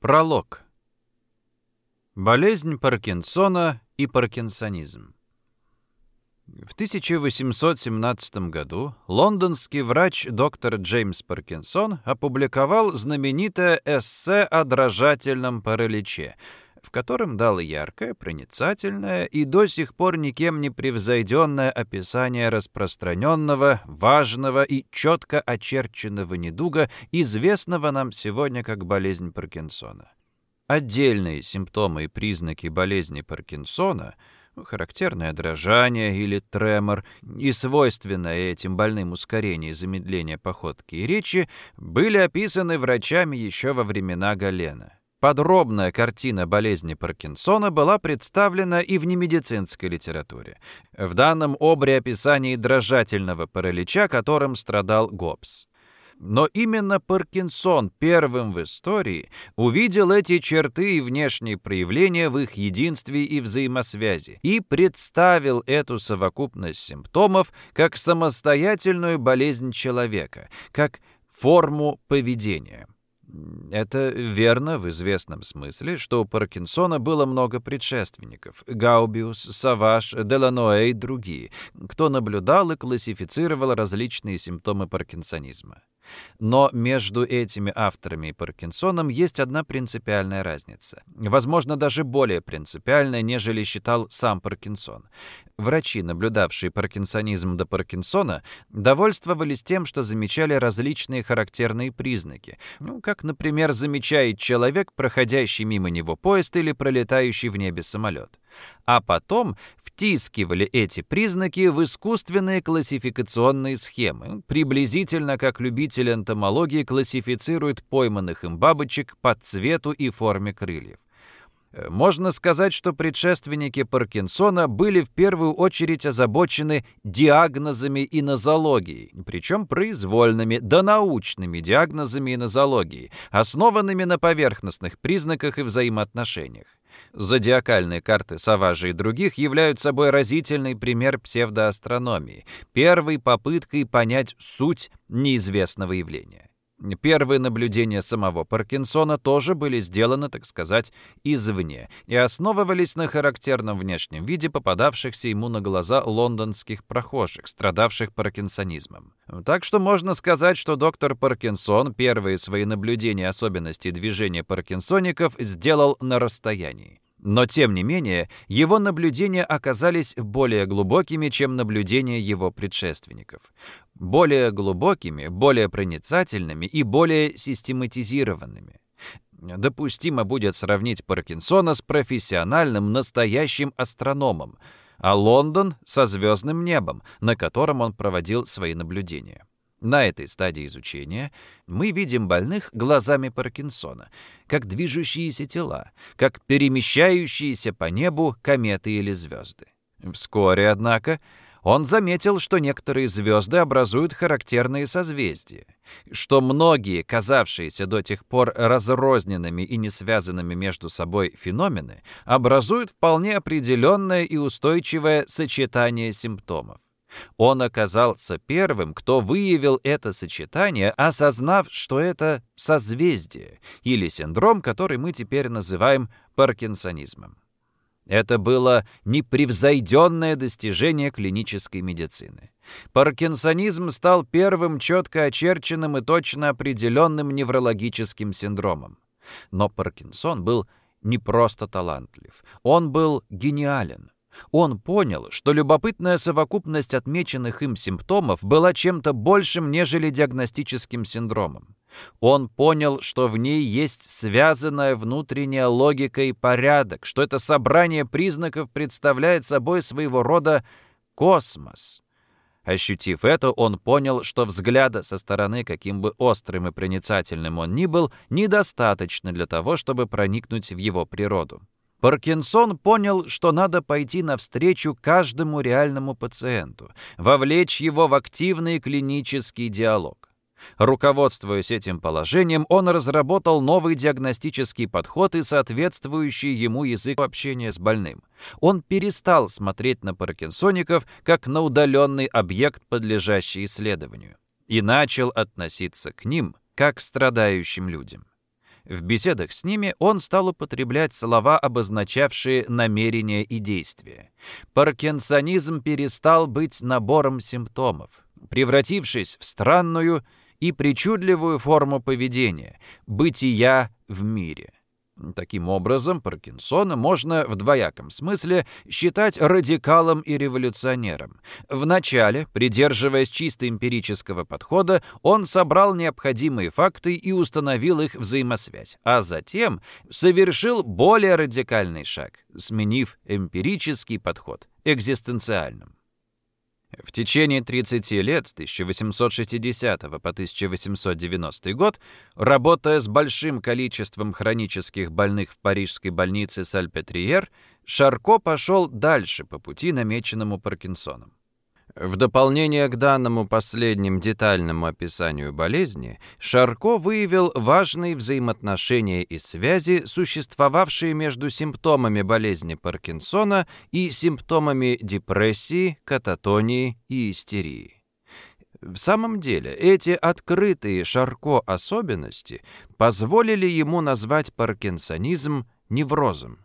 Пролог. Болезнь Паркинсона и паркинсонизм. В 1817 году лондонский врач доктор Джеймс Паркинсон опубликовал знаменитое эссе о дрожательном параличе, в котором дал яркое, проницательное и до сих пор никем не превзойденное описание распространенного, важного и четко очерченного недуга, известного нам сегодня как болезнь Паркинсона. Отдельные симптомы и признаки болезни Паркинсона – характерное дрожание или тремор и свойственное этим больным ускорение и замедление походки и речи были описаны врачами еще во времена Галена. Подробная картина болезни Паркинсона была представлена и в немедицинской литературе. В данном обре описании дрожательного паралича, которым страдал Гоббс. Но именно Паркинсон первым в истории увидел эти черты и внешние проявления в их единстве и взаимосвязи и представил эту совокупность симптомов как самостоятельную болезнь человека, как форму поведения. Это верно в известном смысле, что у Паркинсона было много предшественников — Гаубиус, Саваш, Деланоэ и другие, кто наблюдал и классифицировал различные симптомы паркинсонизма. Но между этими авторами и Паркинсоном есть одна принципиальная разница. Возможно, даже более принципиальная, нежели считал сам Паркинсон. Врачи, наблюдавшие паркинсонизм до Паркинсона, довольствовались тем, что замечали различные характерные признаки. Ну, как, например, замечает человек, проходящий мимо него поезд или пролетающий в небе самолет а потом втискивали эти признаки в искусственные классификационные схемы, приблизительно как любитель энтомологии классифицирует пойманных им бабочек по цвету и форме крыльев. Э, можно сказать, что предшественники Паркинсона были в первую очередь озабочены диагнозами и нозологией, причем произвольными, да научными диагнозами и нозологией, основанными на поверхностных признаках и взаимоотношениях. Зодиакальные карты Саважа и других являются собой разительный пример псевдоастрономии, первой попыткой понять суть неизвестного явления. Первые наблюдения самого Паркинсона тоже были сделаны, так сказать, извне и основывались на характерном внешнем виде попадавшихся ему на глаза лондонских прохожих, страдавших паркинсонизмом. Так что можно сказать, что доктор Паркинсон первые свои наблюдения особенностей движения паркинсоников сделал на расстоянии. Но, тем не менее, его наблюдения оказались более глубокими, чем наблюдения его предшественников. Более глубокими, более проницательными и более систематизированными. Допустимо будет сравнить Паркинсона с профессиональным настоящим астрономом, а Лондон со звездным небом, на котором он проводил свои наблюдения. На этой стадии изучения мы видим больных глазами Паркинсона, как движущиеся тела, как перемещающиеся по небу кометы или звезды. Вскоре, однако, он заметил, что некоторые звезды образуют характерные созвездия, что многие, казавшиеся до тех пор разрозненными и не связанными между собой феномены, образуют вполне определенное и устойчивое сочетание симптомов. Он оказался первым, кто выявил это сочетание, осознав, что это созвездие или синдром, который мы теперь называем паркинсонизмом. Это было непревзойденное достижение клинической медицины. Паркинсонизм стал первым четко очерченным и точно определенным неврологическим синдромом. Но Паркинсон был не просто талантлив, он был гениален. Он понял, что любопытная совокупность отмеченных им симптомов была чем-то большим, нежели диагностическим синдромом. Он понял, что в ней есть связанная внутренняя логика и порядок, что это собрание признаков представляет собой своего рода космос. Ощутив это, он понял, что взгляда со стороны, каким бы острым и проницательным он ни был, недостаточно для того, чтобы проникнуть в его природу. Паркинсон понял, что надо пойти навстречу каждому реальному пациенту, вовлечь его в активный клинический диалог. Руководствуясь этим положением, он разработал новый диагностический подход и соответствующий ему язык общения с больным. Он перестал смотреть на паркинсоников как на удаленный объект, подлежащий исследованию, и начал относиться к ним как к страдающим людям. В беседах с ними он стал употреблять слова, обозначавшие намерения и действия. Паркинсонизм перестал быть набором симптомов, превратившись в странную и причудливую форму поведения, бытия в мире. Таким образом, Паркинсона можно в двояком смысле считать радикалом и революционером. Вначале, придерживаясь чисто эмпирического подхода, он собрал необходимые факты и установил их взаимосвязь, а затем совершил более радикальный шаг, сменив эмпирический подход экзистенциальным. В течение 30 лет, с 1860 по 1890 год, работая с большим количеством хронических больных в парижской больнице Сальпетриер, Шарко пошел дальше по пути, намеченному Паркинсоном. В дополнение к данному последним детальному описанию болезни, Шарко выявил важные взаимоотношения и связи, существовавшие между симптомами болезни Паркинсона и симптомами депрессии, кататонии и истерии. В самом деле, эти открытые Шарко особенности позволили ему назвать паркинсонизм неврозом.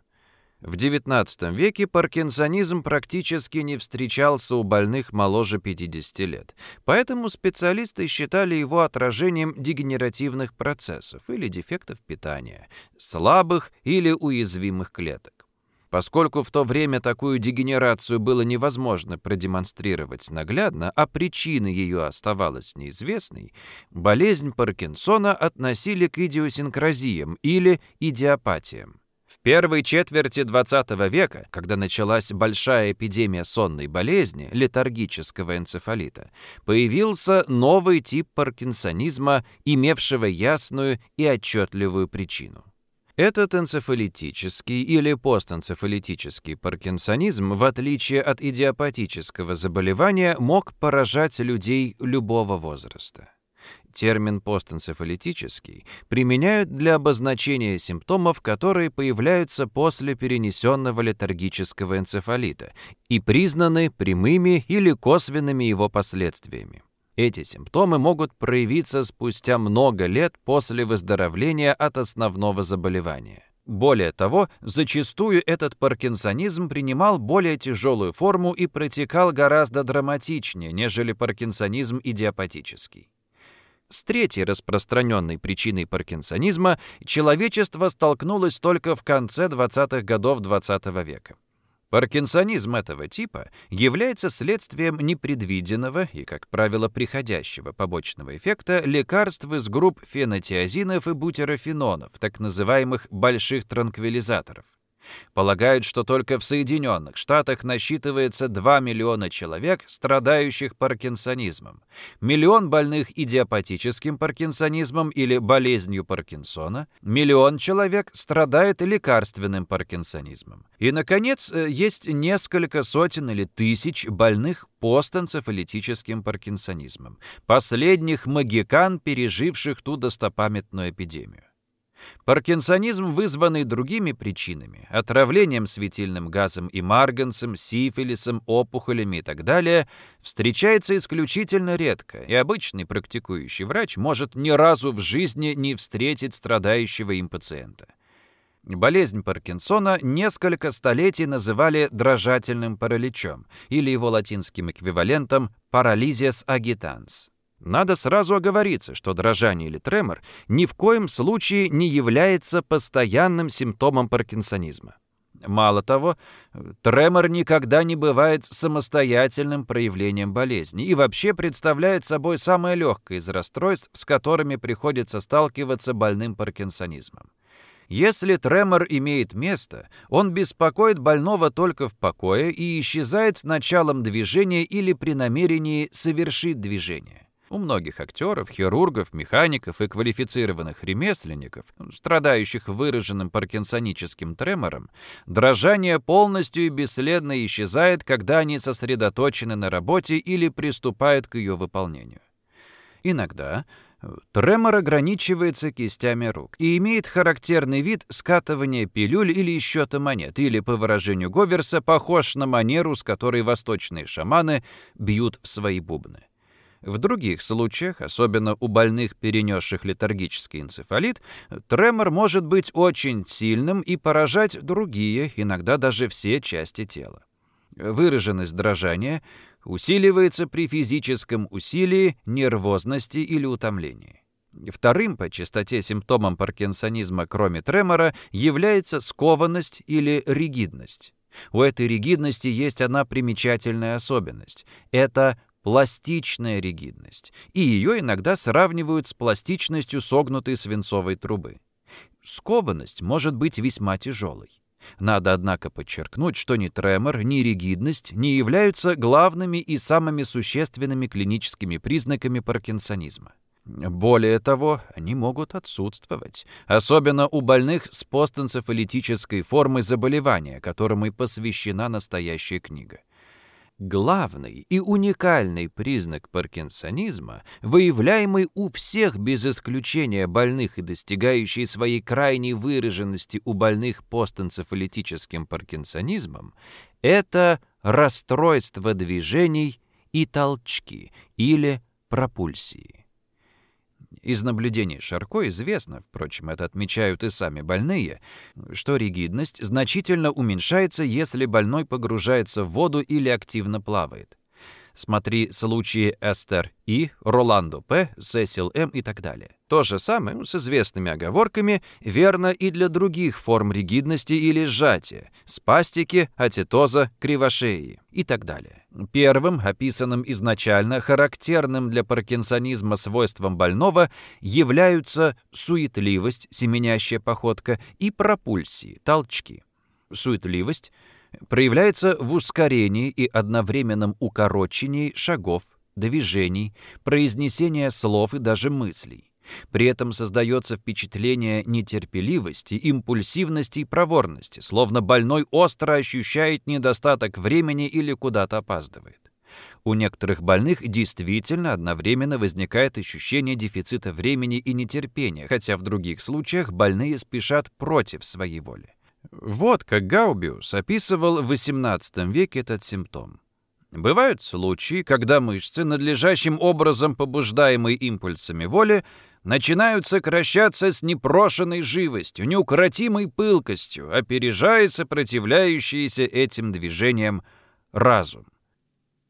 В XIX веке паркинсонизм практически не встречался у больных моложе 50 лет, поэтому специалисты считали его отражением дегенеративных процессов или дефектов питания, слабых или уязвимых клеток. Поскольку в то время такую дегенерацию было невозможно продемонстрировать наглядно, а причина ее оставалась неизвестной, болезнь Паркинсона относили к идиосинкразиям или идиопатиям первой четверти XX века, когда началась большая эпидемия сонной болезни, летаргического энцефалита, появился новый тип паркинсонизма, имевшего ясную и отчетливую причину. Этот энцефалитический или постэнцефалитический паркинсонизм, в отличие от идиопатического заболевания, мог поражать людей любого возраста термин постэнцефалитический применяют для обозначения симптомов, которые появляются после перенесенного летаргического энцефалита и признаны прямыми или косвенными его последствиями. Эти симптомы могут проявиться спустя много лет после выздоровления от основного заболевания. Более того, зачастую этот паркинсонизм принимал более тяжелую форму и протекал гораздо драматичнее, нежели паркинсонизм идиопатический. С третьей распространенной причиной паркинсонизма человечество столкнулось только в конце 20-х годов XX -го века. Паркинсонизм этого типа является следствием непредвиденного и, как правило, приходящего побочного эффекта лекарств из групп фенотиазинов и бутерофенонов, так называемых «больших транквилизаторов». Полагают, что только в Соединенных Штатах насчитывается 2 миллиона человек, страдающих паркинсонизмом, миллион больных идиопатическим паркинсонизмом или болезнью Паркинсона, миллион человек страдает лекарственным паркинсонизмом. И, наконец, э, есть несколько сотен или тысяч больных постэнцефалитическим паркинсонизмом, последних магикан, переживших ту достопамятную эпидемию. Паркинсонизм, вызванный другими причинами, отравлением светильным газом и марганцем, сифилисом, опухолями и так далее, встречается исключительно редко, и обычный практикующий врач может ни разу в жизни не встретить страдающего им пациента. Болезнь Паркинсона несколько столетий называли дрожательным параличом или его латинским эквивалентом парализис агитанс. Надо сразу оговориться, что дрожание или тремор ни в коем случае не является постоянным симптомом паркинсонизма. Мало того, тремор никогда не бывает самостоятельным проявлением болезни и вообще представляет собой самое легкое из расстройств, с которыми приходится сталкиваться больным паркинсонизмом. Если тремор имеет место, он беспокоит больного только в покое и исчезает с началом движения или при намерении совершить движение. У многих актеров, хирургов, механиков и квалифицированных ремесленников, страдающих выраженным паркинсоническим тремором, дрожание полностью и бесследно исчезает, когда они сосредоточены на работе или приступают к ее выполнению. Иногда тремор ограничивается кистями рук и имеет характерный вид скатывания пилюль или счета монет, или, по выражению Говерса, похож на манеру, с которой восточные шаманы бьют в свои бубны. В других случаях, особенно у больных, перенесших летаргический энцефалит, тремор может быть очень сильным и поражать другие, иногда даже все части тела. Выраженность дрожания усиливается при физическом усилии, нервозности или утомлении. Вторым по частоте симптомом паркинсонизма, кроме тремора, является скованность или ригидность. У этой ригидности есть одна примечательная особенность. Это пластичная ригидность, и ее иногда сравнивают с пластичностью согнутой свинцовой трубы. Скованность может быть весьма тяжелой. Надо, однако, подчеркнуть, что ни тремор, ни ригидность не являются главными и самыми существенными клиническими признаками паркинсонизма. Более того, они могут отсутствовать, особенно у больных с постэнцефалитической формой заболевания, которым и посвящена настоящая книга. Главный и уникальный признак паркинсонизма, выявляемый у всех без исключения больных и достигающий своей крайней выраженности у больных постэнцефалитическим паркинсонизмом, это расстройство движений и толчки или пропульсии. Из наблюдений Шарко известно, впрочем, это отмечают и сами больные, что ригидность значительно уменьшается, если больной погружается в воду или активно плавает. Смотри случаи Эстер И, Роландо П, Сесил М и так далее. То же самое, с известными оговорками, верно и для других форм ригидности или сжатия, спастики, атитоза, кривошеи и так далее. Первым, описанным изначально, характерным для паркинсонизма свойством больного, являются суетливость, семенящая походка, и пропульсии, толчки. Суетливость – проявляется в ускорении и одновременном укорочении шагов, движений, произнесения слов и даже мыслей. При этом создается впечатление нетерпеливости, импульсивности и проворности, словно больной остро ощущает недостаток времени или куда-то опаздывает. У некоторых больных действительно одновременно возникает ощущение дефицита времени и нетерпения, хотя в других случаях больные спешат против своей воли. Вот как Гаубиус описывал в XVIII веке этот симптом. Бывают случаи, когда мышцы, надлежащим образом побуждаемые импульсами воли, начинают сокращаться с непрошенной живостью, неукротимой пылкостью, опережая сопротивляющиеся этим движениям разум.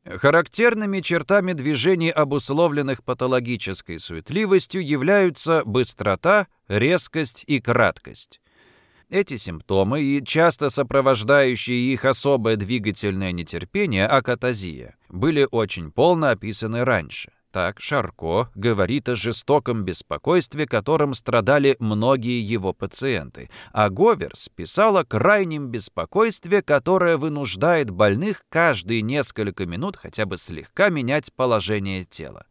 Характерными чертами движений, обусловленных патологической суетливостью, являются быстрота, резкость и краткость. Эти симптомы и часто сопровождающие их особое двигательное нетерпение, акатазия, были очень полно описаны раньше. Так Шарко говорит о жестоком беспокойстве, которым страдали многие его пациенты, а Говерс писал о крайнем беспокойстве, которое вынуждает больных каждые несколько минут хотя бы слегка менять положение тела.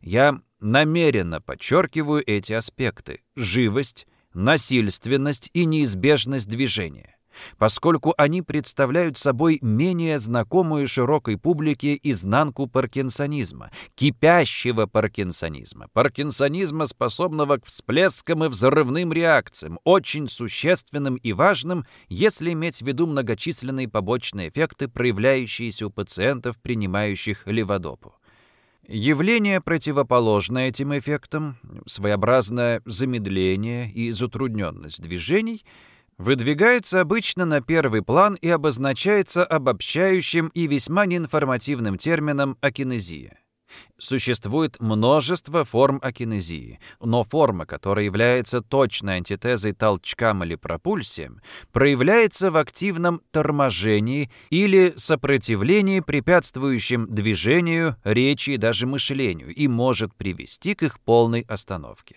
Я намеренно подчеркиваю эти аспекты – живость, насильственность и неизбежность движения, поскольку они представляют собой менее знакомую широкой публике изнанку паркинсонизма, кипящего паркинсонизма, паркинсонизма, способного к всплескам и взрывным реакциям, очень существенным и важным, если иметь в виду многочисленные побочные эффекты, проявляющиеся у пациентов, принимающих леводопу. Явление, противоположное этим эффектам, своеобразное замедление и затрудненность движений, выдвигается обычно на первый план и обозначается обобщающим и весьма неинформативным термином акинезия. Существует множество форм акинезии, но форма, которая является точной антитезой толчкам или пропульсиям, проявляется в активном торможении или сопротивлении, препятствующем движению, речи и даже мышлению, и может привести к их полной остановке.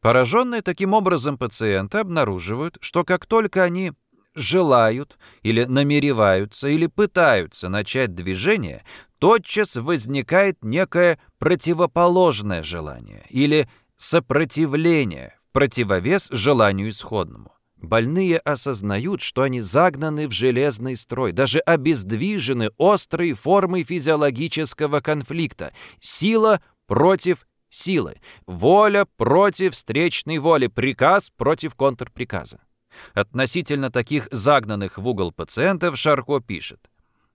Пораженные таким образом пациенты обнаруживают, что как только они желают или намереваются или пытаются начать движение, тотчас возникает некое противоположное желание или сопротивление в противовес желанию исходному. Больные осознают, что они загнаны в железный строй, даже обездвижены острой формой физиологического конфликта. Сила против силы, воля против встречной воли, приказ против контрприказа. Относительно таких загнанных в угол пациентов Шарко пишет.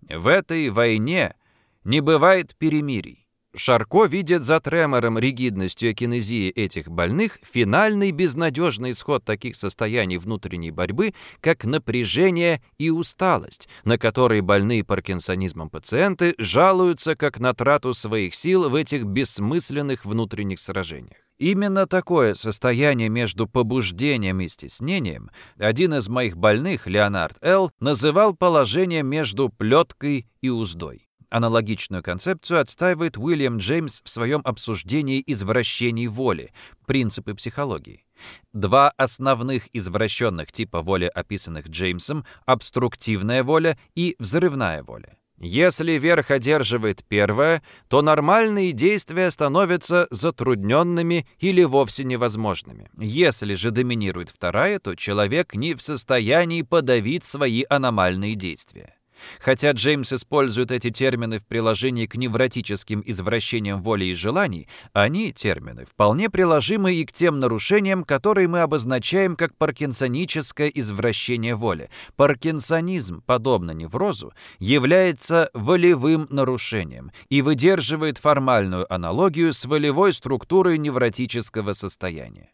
«В этой войне не бывает перемирий. Шарко видит за тремором, ригидностью и кинезии этих больных финальный безнадежный исход таких состояний внутренней борьбы, как напряжение и усталость, на которые больные паркинсонизмом пациенты жалуются как на трату своих сил в этих бессмысленных внутренних сражениях. Именно такое состояние между побуждением и стеснением один из моих больных, Леонард Л., называл положение между плеткой и уздой. Аналогичную концепцию отстаивает Уильям Джеймс в своем обсуждении извращений воли, принципы психологии. Два основных извращенных типа воли, описанных Джеймсом, обструктивная воля и взрывная воля. Если верх одерживает первое, то нормальные действия становятся затрудненными или вовсе невозможными. Если же доминирует вторая, то человек не в состоянии подавить свои аномальные действия. Хотя Джеймс использует эти термины в приложении к невротическим извращениям воли и желаний, они, термины, вполне приложимы и к тем нарушениям, которые мы обозначаем как паркинсоническое извращение воли. Паркинсонизм, подобно неврозу, является волевым нарушением и выдерживает формальную аналогию с волевой структурой невротического состояния.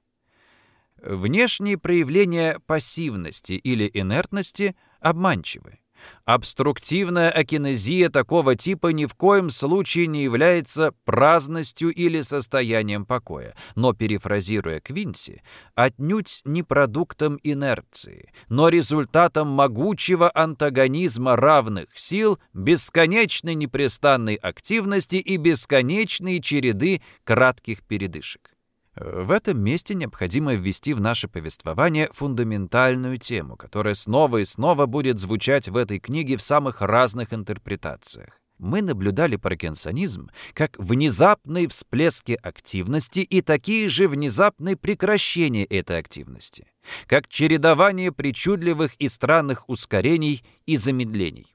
Внешние проявления пассивности или инертности обманчивы. Обструктивная акинезия такого типа ни в коем случае не является праздностью или состоянием покоя, но, перефразируя Квинси, отнюдь не продуктом инерции, но результатом могучего антагонизма равных сил, бесконечной непрестанной активности и бесконечной череды кратких передышек. В этом месте необходимо ввести в наше повествование фундаментальную тему, которая снова и снова будет звучать в этой книге в самых разных интерпретациях. Мы наблюдали паркинсонизм как внезапные всплески активности и такие же внезапные прекращения этой активности, как чередование причудливых и странных ускорений и замедлений.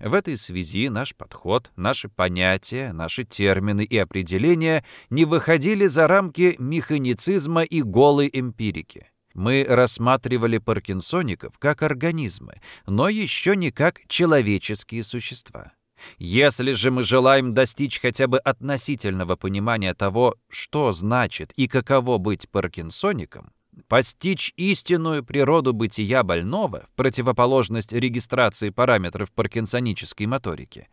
В этой связи наш подход, наши понятия, наши термины и определения не выходили за рамки механицизма и голой эмпирики. Мы рассматривали паркинсоников как организмы, но еще не как человеческие существа. Если же мы желаем достичь хотя бы относительного понимания того, что значит и каково быть паркинсоником, Постичь истинную природу бытия больного, в противоположность регистрации параметров паркинсонической моторики,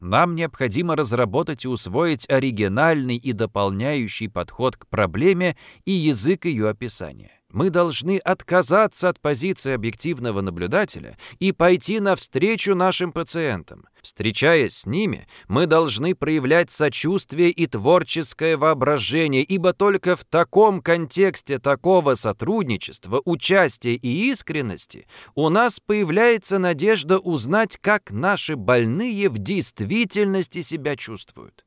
нам необходимо разработать и усвоить оригинальный и дополняющий подход к проблеме и язык ее описания. Мы должны отказаться от позиции объективного наблюдателя и пойти навстречу нашим пациентам. Встречаясь с ними, мы должны проявлять сочувствие и творческое воображение, ибо только в таком контексте такого сотрудничества, участия и искренности у нас появляется надежда узнать, как наши больные в действительности себя чувствуют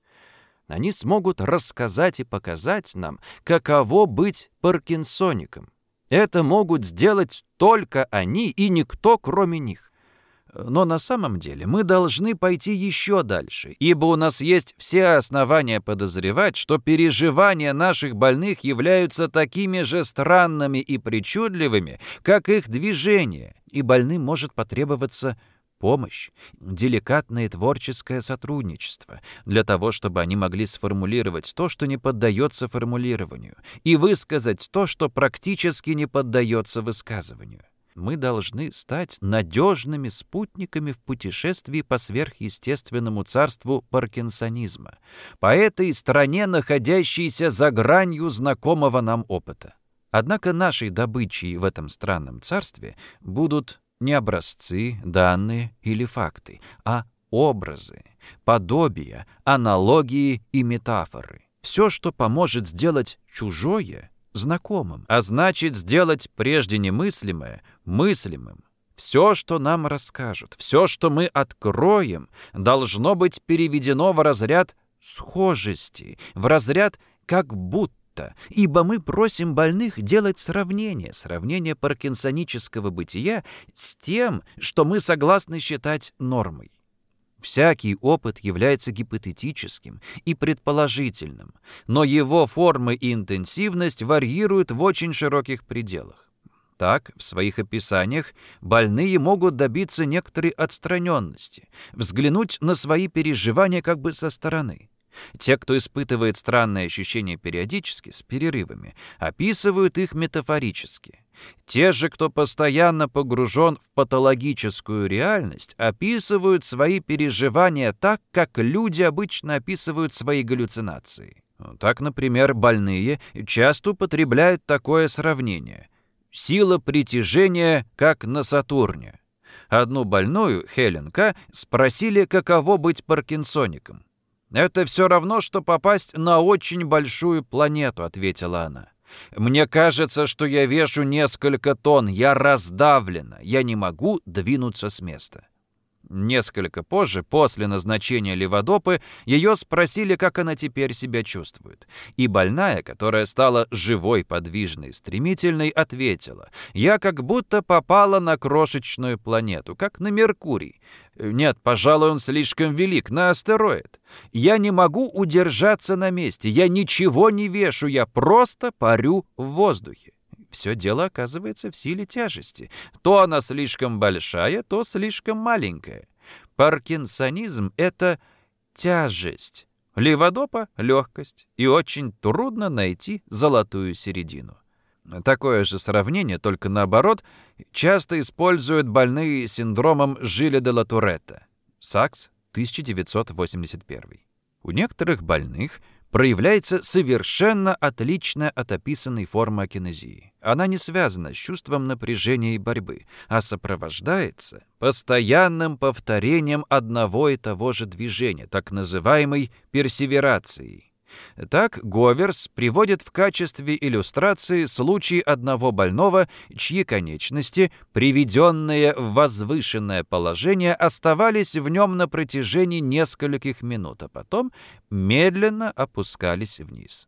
они смогут рассказать и показать нам, каково быть паркинсоником. Это могут сделать только они и никто, кроме них. Но на самом деле мы должны пойти еще дальше, ибо у нас есть все основания подозревать, что переживания наших больных являются такими же странными и причудливыми, как их движения, и больным может потребоваться помощь, деликатное творческое сотрудничество для того, чтобы они могли сформулировать то, что не поддается формулированию, и высказать то, что практически не поддается высказыванию. Мы должны стать надежными спутниками в путешествии по сверхъестественному царству паркинсонизма, по этой стране, находящейся за гранью знакомого нам опыта. Однако нашей добычей в этом странном царстве будут не образцы, данные или факты, а образы, подобия, аналогии и метафоры. Все, что поможет сделать чужое знакомым, а значит сделать прежде немыслимое мыслимым. Все, что нам расскажут, все, что мы откроем, должно быть переведено в разряд схожести, в разряд как будто это, ибо мы просим больных делать сравнение, сравнение паркинсонического бытия с тем, что мы согласны считать нормой. Всякий опыт является гипотетическим и предположительным, но его формы и интенсивность варьируют в очень широких пределах. Так, в своих описаниях больные могут добиться некоторой отстраненности, взглянуть на свои переживания как бы со стороны. Те, кто испытывает странные ощущения периодически, с перерывами, описывают их метафорически. Те же, кто постоянно погружен в патологическую реальность, описывают свои переживания так, как люди обычно описывают свои галлюцинации. Так, например, больные часто употребляют такое сравнение. Сила притяжения, как на Сатурне. Одну больную, Хелен К., спросили, каково быть паркинсоником. «Это все равно, что попасть на очень большую планету», — ответила она. «Мне кажется, что я вешу несколько тонн, я раздавлена, я не могу двинуться с места». Несколько позже, после назначения Леводопы, ее спросили, как она теперь себя чувствует. И больная, которая стала живой, подвижной, стремительной, ответила, «Я как будто попала на крошечную планету, как на Меркурий. Нет, пожалуй, он слишком велик, на астероид. Я не могу удержаться на месте, я ничего не вешу, я просто парю в воздухе все дело оказывается в силе тяжести. То она слишком большая, то слишком маленькая. Паркинсонизм — это тяжесть. Леводопа — легкость. И очень трудно найти золотую середину. Такое же сравнение, только наоборот, часто используют больные синдромом Жиля де Латуретта. Сакс, 1981. У некоторых больных проявляется совершенно отличная от описанной формы акинезии. Она не связана с чувством напряжения и борьбы, а сопровождается постоянным повторением одного и того же движения, так называемой персеверацией. Так Говерс приводит в качестве иллюстрации случай одного больного, чьи конечности, приведенные в возвышенное положение, оставались в нем на протяжении нескольких минут, а потом медленно опускались вниз.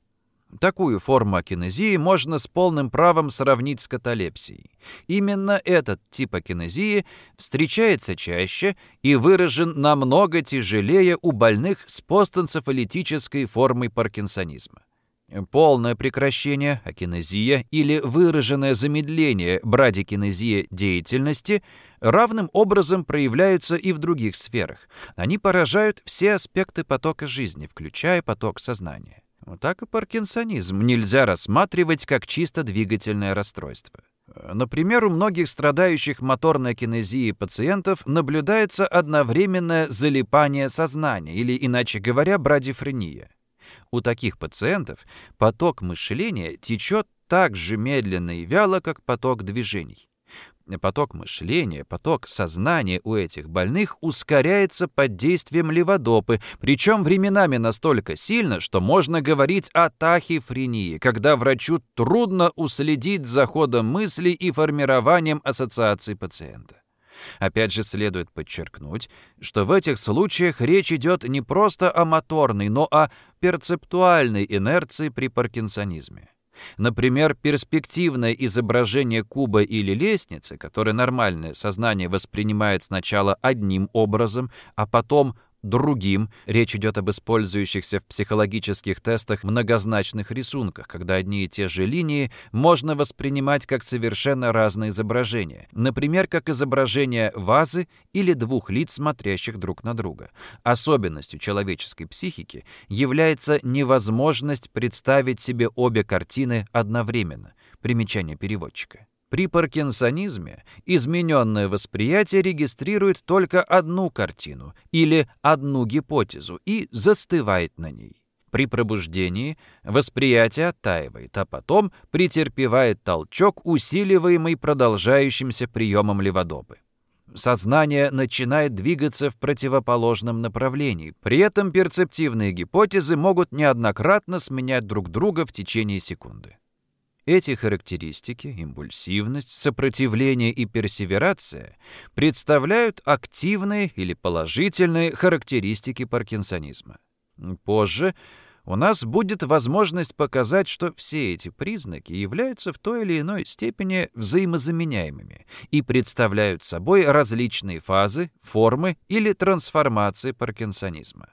Такую форму акинезии можно с полным правом сравнить с каталепсией. Именно этот тип акинезии встречается чаще и выражен намного тяжелее у больных с постэнцефалитической формой паркинсонизма. Полное прекращение, акинезия или выраженное замедление брадикинезия деятельности равным образом проявляются и в других сферах. Они поражают все аспекты потока жизни, включая поток сознания. Так и паркинсонизм нельзя рассматривать как чисто двигательное расстройство. Например, у многих страдающих моторной кинезией пациентов наблюдается одновременное залипание сознания, или, иначе говоря, брадифрения. У таких пациентов поток мышления течет так же медленно и вяло, как поток движений. Поток мышления, поток сознания у этих больных ускоряется под действием леводопы, причем временами настолько сильно, что можно говорить о тахифрении, когда врачу трудно уследить за ходом мыслей и формированием ассоциаций пациента. Опять же, следует подчеркнуть, что в этих случаях речь идет не просто о моторной, но о перцептуальной инерции при паркинсонизме. Например, перспективное изображение куба или лестницы, которое нормальное сознание воспринимает сначала одним образом, а потом другим. Речь идет об использующихся в психологических тестах многозначных рисунках, когда одни и те же линии можно воспринимать как совершенно разные изображения. Например, как изображение вазы или двух лиц, смотрящих друг на друга. Особенностью человеческой психики является невозможность представить себе обе картины одновременно. Примечание переводчика. При паркинсонизме измененное восприятие регистрирует только одну картину или одну гипотезу и застывает на ней. При пробуждении восприятие оттаивает, а потом претерпевает толчок, усиливаемый продолжающимся приемом леводобы. Сознание начинает двигаться в противоположном направлении. При этом перцептивные гипотезы могут неоднократно сменять друг друга в течение секунды. Эти характеристики, импульсивность, сопротивление и персеверация, представляют активные или положительные характеристики паркинсонизма. Позже у нас будет возможность показать, что все эти признаки являются в той или иной степени взаимозаменяемыми и представляют собой различные фазы, формы или трансформации паркинсонизма.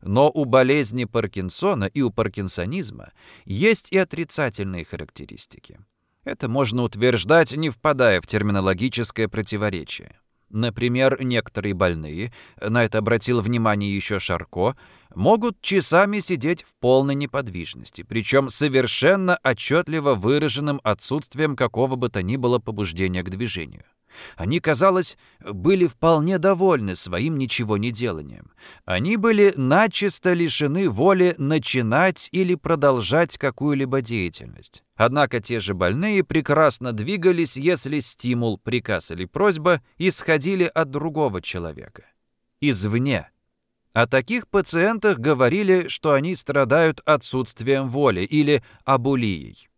Но у болезни Паркинсона и у паркинсонизма есть и отрицательные характеристики. Это можно утверждать, не впадая в терминологическое противоречие. Например, некоторые больные, на это обратил внимание еще Шарко, могут часами сидеть в полной неподвижности, причем совершенно отчетливо выраженным отсутствием какого бы то ни было побуждения к движению. Они, казалось, были вполне довольны своим ничего не деланием. Они были начисто лишены воли начинать или продолжать какую-либо деятельность. Однако те же больные прекрасно двигались, если стимул, приказ или просьба исходили от другого человека. Извне. О таких пациентах говорили, что они страдают отсутствием воли или абулией.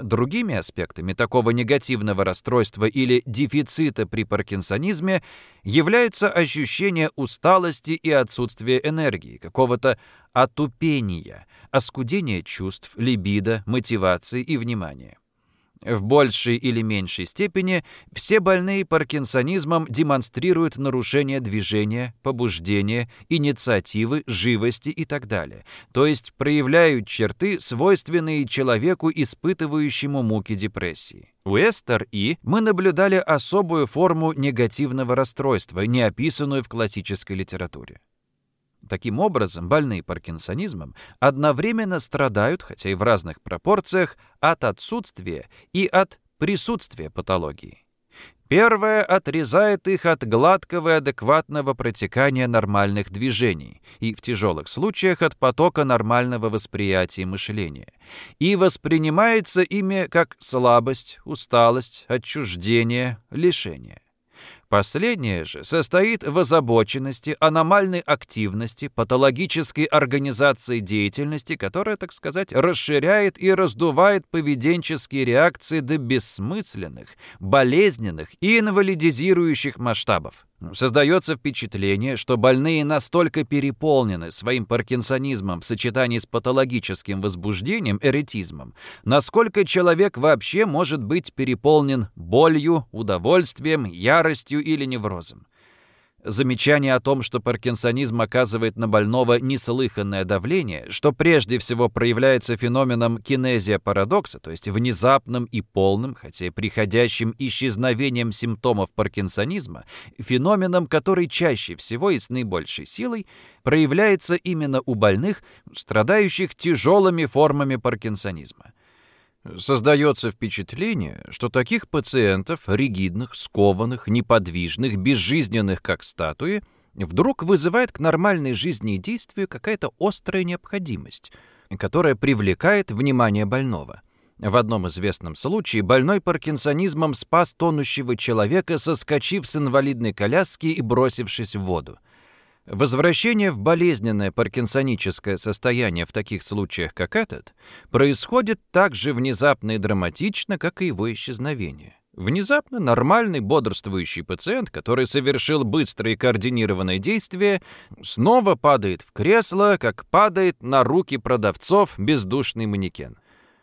Другими аспектами такого негативного расстройства или дефицита при паркинсонизме являются ощущение усталости и отсутствие энергии, какого-то отупения, оскудение чувств, либидо, мотивации и внимания. В большей или меньшей степени все больные паркинсонизмом демонстрируют нарушение движения, побуждения, инициативы, живости и так далее, то есть проявляют черты, свойственные человеку, испытывающему муки депрессии. У Эстер И мы наблюдали особую форму негативного расстройства, не описанную в классической литературе. Таким образом, больные паркинсонизмом одновременно страдают, хотя и в разных пропорциях, от отсутствия и от присутствия патологии. Первое отрезает их от гладкого и адекватного протекания нормальных движений и в тяжелых случаях от потока нормального восприятия мышления и воспринимается ими как слабость, усталость, отчуждение, лишение. Последнее же состоит в озабоченности, аномальной активности, патологической организации деятельности, которая, так сказать, расширяет и раздувает поведенческие реакции до бессмысленных, болезненных и инвалидизирующих масштабов. Создается впечатление, что больные настолько переполнены своим паркинсонизмом в сочетании с патологическим возбуждением, эретизмом, насколько человек вообще может быть переполнен болью, удовольствием, яростью или неврозом. Замечание о том, что паркинсонизм оказывает на больного неслыханное давление, что прежде всего проявляется феноменом кинезия парадокса, то есть внезапным и полным, хотя и приходящим исчезновением симптомов паркинсонизма, феноменом, который чаще всего и с наибольшей силой проявляется именно у больных, страдающих тяжелыми формами паркинсонизма. Создается впечатление, что таких пациентов, ригидных, скованных, неподвижных, безжизненных, как статуи, вдруг вызывает к нормальной жизни и действию какая-то острая необходимость, которая привлекает внимание больного. В одном известном случае больной паркинсонизмом спас тонущего человека, соскочив с инвалидной коляски и бросившись в воду. Возвращение в болезненное паркинсоническое состояние в таких случаях, как этот, происходит так же внезапно и драматично, как и его исчезновение. Внезапно нормальный бодрствующий пациент, который совершил быстрое и координированное действие, снова падает в кресло, как падает на руки продавцов бездушный манекен.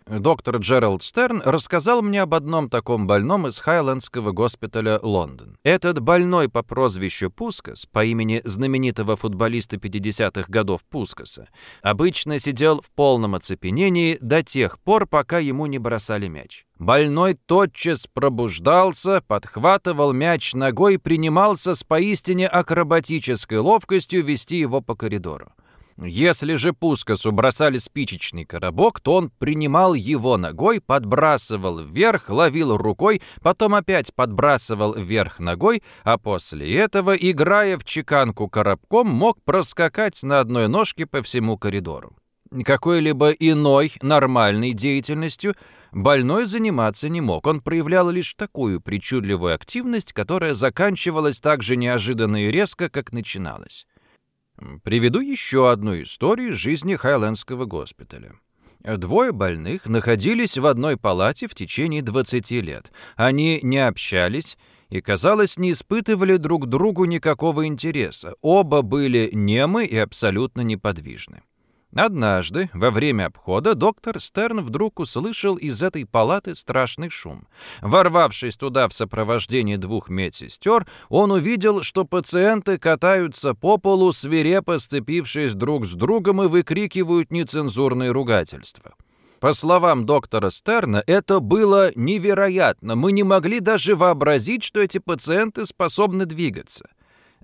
Доктор Джеральд Стерн рассказал мне об одном таком больном из Хайлендского госпиталя Лондон. Этот больной по прозвищу Пускас, по имени знаменитого футболиста 50-х годов Пускаса, обычно сидел в полном оцепенении до тех пор, пока ему не бросали мяч. Больной тотчас пробуждался, подхватывал мяч ногой и принимался с поистине акробатической ловкостью вести его по коридору. Если же Пускасу бросали спичечный коробок, то он принимал его ногой, подбрасывал вверх, ловил рукой, потом опять подбрасывал вверх ногой, а после этого, играя в чеканку коробком, мог проскакать на одной ножке по всему коридору. Какой-либо иной нормальной деятельностью больной заниматься не мог. Он проявлял лишь такую причудливую активность, которая заканчивалась так же неожиданно и резко, как начиналась. Приведу еще одну историю из жизни Хайлендского госпиталя. Двое больных находились в одной палате в течение 20 лет. Они не общались и, казалось, не испытывали друг другу никакого интереса. Оба были немы и абсолютно неподвижны. Однажды, во время обхода, доктор Стерн вдруг услышал из этой палаты страшный шум. Ворвавшись туда в сопровождении двух медсестер, он увидел, что пациенты катаются по полу, свирепо сцепившись друг с другом и выкрикивают нецензурные ругательства. По словам доктора Стерна, это было невероятно. Мы не могли даже вообразить, что эти пациенты способны двигаться.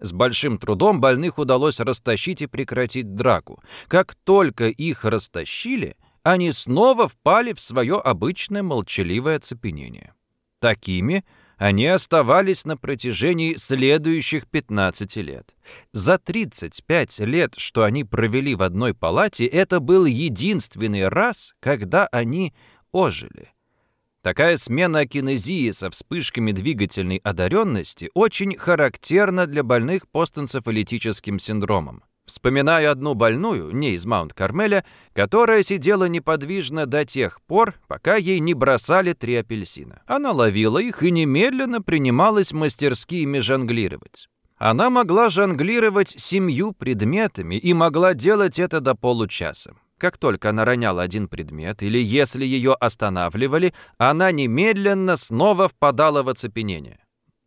С большим трудом больных удалось растащить и прекратить драку. Как только их растащили, они снова впали в свое обычное молчаливое оцепенение. Такими они оставались на протяжении следующих 15 лет. За 35 лет, что они провели в одной палате, это был единственный раз, когда они ожили. Такая смена кинезии со вспышками двигательной одаренности очень характерна для больных постэнцефалитическим синдромом. Вспоминаю одну больную, не из Маунт-Кармеля, которая сидела неподвижно до тех пор, пока ей не бросали три апельсина. Она ловила их и немедленно принималась мастерски ими жонглировать. Она могла жонглировать семью предметами и могла делать это до получаса. Как только она роняла один предмет, или если ее останавливали, она немедленно снова впадала в оцепенение.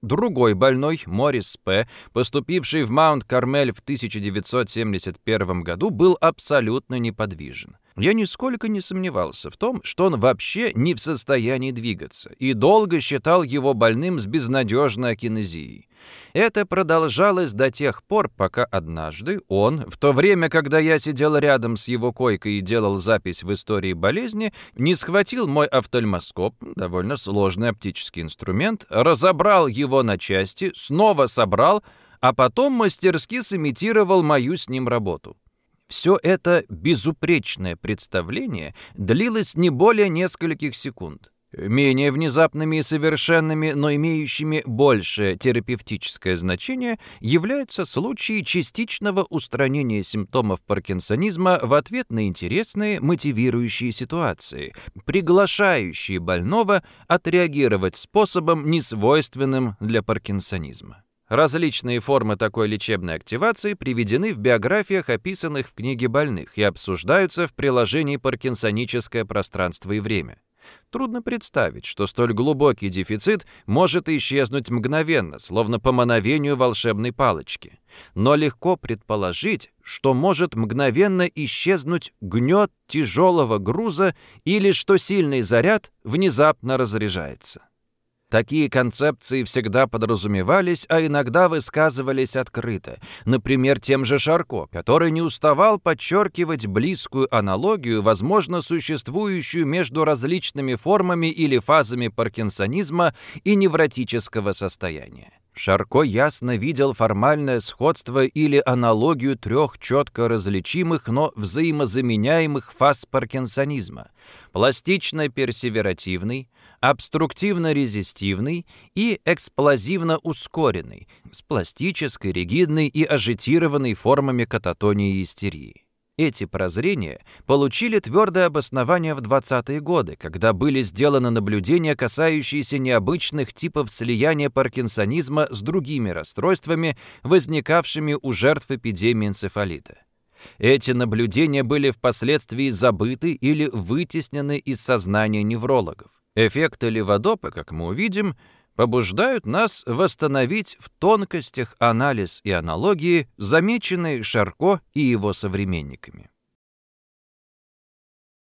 Другой больной, Морис П., поступивший в Маунт-Кармель в 1971 году, был абсолютно неподвижен. Я нисколько не сомневался в том, что он вообще не в состоянии двигаться, и долго считал его больным с безнадежной акинезией. Это продолжалось до тех пор, пока однажды он, в то время, когда я сидел рядом с его койкой и делал запись в истории болезни, не схватил мой офтальмоскоп, довольно сложный оптический инструмент, разобрал его на части, снова собрал, а потом мастерски сымитировал мою с ним работу. Все это безупречное представление длилось не более нескольких секунд. Менее внезапными и совершенными, но имеющими большее терапевтическое значение являются случаи частичного устранения симптомов паркинсонизма в ответ на интересные мотивирующие ситуации, приглашающие больного отреагировать способом, несвойственным для паркинсонизма. Различные формы такой лечебной активации приведены в биографиях, описанных в книге больных, и обсуждаются в приложении «Паркинсоническое пространство и время». Трудно представить, что столь глубокий дефицит может исчезнуть мгновенно, словно по мановению волшебной палочки. Но легко предположить, что может мгновенно исчезнуть гнет тяжелого груза или что сильный заряд внезапно разряжается. Такие концепции всегда подразумевались, а иногда высказывались открыто. Например, тем же Шарко, который не уставал подчеркивать близкую аналогию, возможно, существующую между различными формами или фазами паркинсонизма и невротического состояния. Шарко ясно видел формальное сходство или аналогию трех четко различимых, но взаимозаменяемых фаз паркинсонизма – пластично-персеверативный, обструктивно-резистивный и эксплозивно-ускоренный, с пластической, ригидной и ажитированной формами кататонии и истерии. Эти прозрения получили твердое обоснование в 20-е годы, когда были сделаны наблюдения, касающиеся необычных типов слияния паркинсонизма с другими расстройствами, возникавшими у жертв эпидемии энцефалита. Эти наблюдения были впоследствии забыты или вытеснены из сознания неврологов. Эффекты леводопа, как мы увидим, побуждают нас восстановить в тонкостях анализ и аналогии, замеченные Шарко и его современниками.